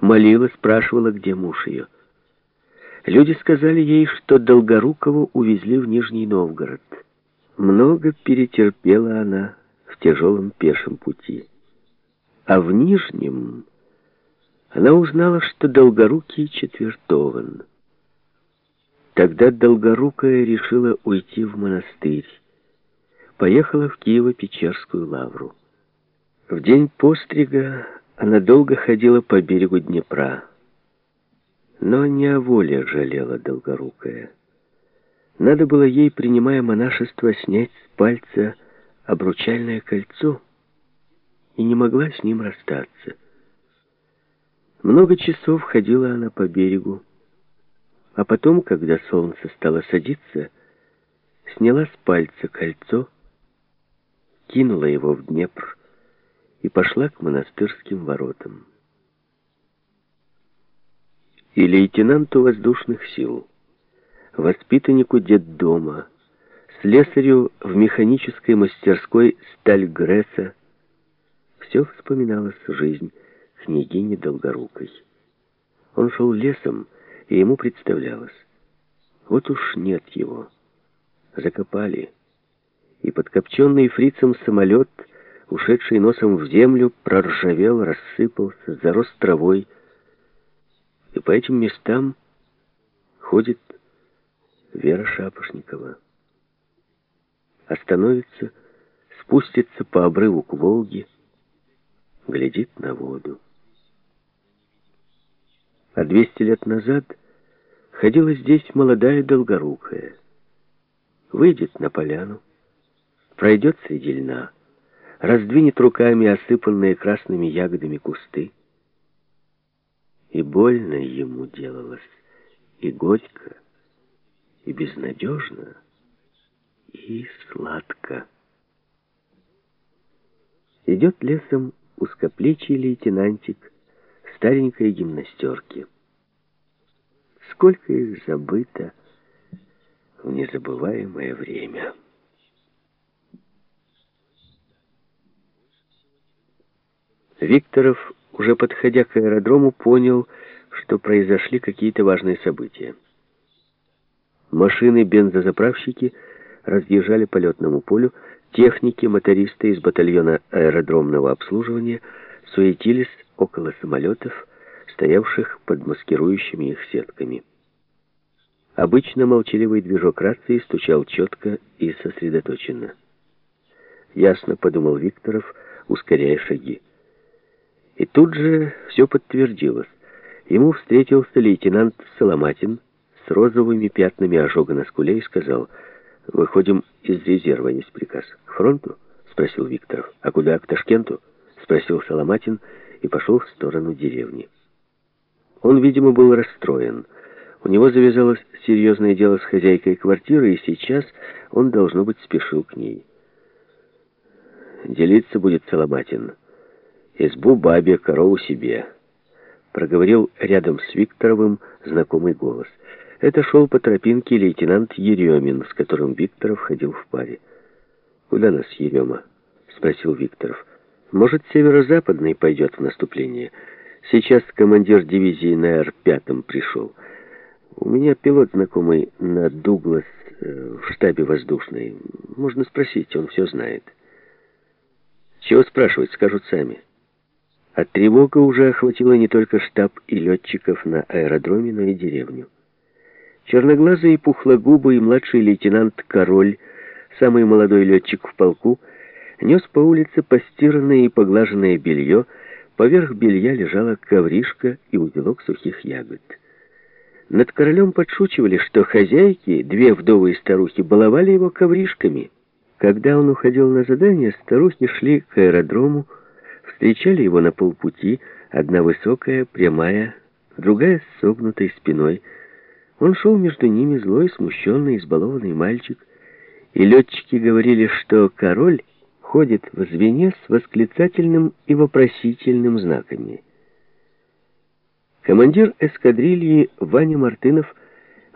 молила, спрашивала, где муж ее. Люди сказали ей, что Долгорукову увезли в Нижний Новгород. Много перетерпела она в тяжелом пешем пути. А в Нижнем она узнала, что Долгорукий четвертован. Тогда Долгорукая решила уйти в монастырь. Поехала в Киево-Печерскую лавру. В день пострига она долго ходила по берегу Днепра. Но не о воле жалела Долгорукая. Надо было ей, принимая монашество, снять с пальца обручальное кольцо — и не могла с ним расстаться. Много часов ходила она по берегу, а потом, когда солнце стало садиться, сняла с пальца кольцо, кинула его в Днепр и пошла к монастырским воротам. И лейтенанту воздушных сил, воспитаннику детдома, слесарю в механической мастерской «Сталь Гресса», все вспоминалась жизнь княгини Долгорукой. Он шел лесом, и ему представлялось. Вот уж нет его. Закопали. И подкопченный фрицем самолет, ушедший носом в землю, проржавел, рассыпался, зарос травой. И по этим местам ходит Вера Шапошникова. Остановится, спустится по обрыву к Волге, глядит на воду. А двести лет назад ходила здесь молодая долгорукая. Выйдет на поляну, пройдет среди льна, раздвинет руками осыпанные красными ягодами кусты. И больно ему делалось, и горько, и безнадежно, и сладко. Идет лесом узкоплечий лейтенантик старенькой гимнастерке. Сколько их забыто в незабываемое время. Викторов, уже подходя к аэродрому, понял, что произошли какие-то важные события. Машины-бензозаправщики разъезжали по летному полю, Техники, мотористы из батальона аэродромного обслуживания суетились около самолетов, стоявших под маскирующими их сетками. Обычно молчаливый движок рации стучал четко и сосредоточенно. «Ясно», — подумал Викторов, ускоряя шаги. И тут же все подтвердилось. Ему встретился лейтенант Соломатин с розовыми пятнами ожога на скуле и сказал — «Выходим из резерва, есть приказ. К фронту?» — спросил Викторов. «А куда, к Ташкенту?» — спросил Соломатин и пошел в сторону деревни. Он, видимо, был расстроен. У него завязалось серьезное дело с хозяйкой квартиры, и сейчас он, должно быть, спешил к ней. «Делиться будет Соломатин. Избу бабе, корову себе», — проговорил рядом с Викторовым знакомый голос — это шел по тропинке лейтенант Еремин, с которым Викторов ходил в паре. «Куда нас, Ерема?» — спросил Викторов. «Может, северо-западный пойдет в наступление? Сейчас командир дивизии на Р-5 пришел. У меня пилот знакомый на Дуглас э, в штабе воздушной. Можно спросить, он все знает». «Чего спрашивать, скажут сами». А тревога уже охватила не только штаб и летчиков на аэродроме, но и деревню. Черноглазый и пухлогубый младший лейтенант Король, самый молодой летчик в полку, нес по улице постиранное и поглаженное белье, поверх белья лежала ковришка и узелок сухих ягод. Над королем подшучивали, что хозяйки, две вдовые старухи, баловали его ковришками. Когда он уходил на задание, старухи шли к аэродрому, встречали его на полпути, одна высокая, прямая, другая с согнутой спиной, он шел между ними злой, смущенный, избалованный мальчик, и летчики говорили, что король ходит в звене с восклицательным и вопросительным знаками. Командир эскадрильи Ваня Мартынов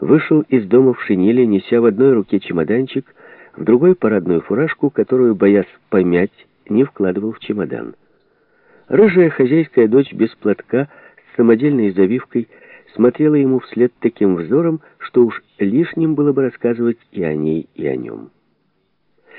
вышел из дома в шинели, неся в одной руке чемоданчик, в другой парадную фуражку, которую, боясь помять, не вкладывал в чемодан. Рыжая хозяйская дочь без платка с самодельной завивкой смотрела ему вслед таким взором, что уж лишним было бы рассказывать и о ней, и о нем.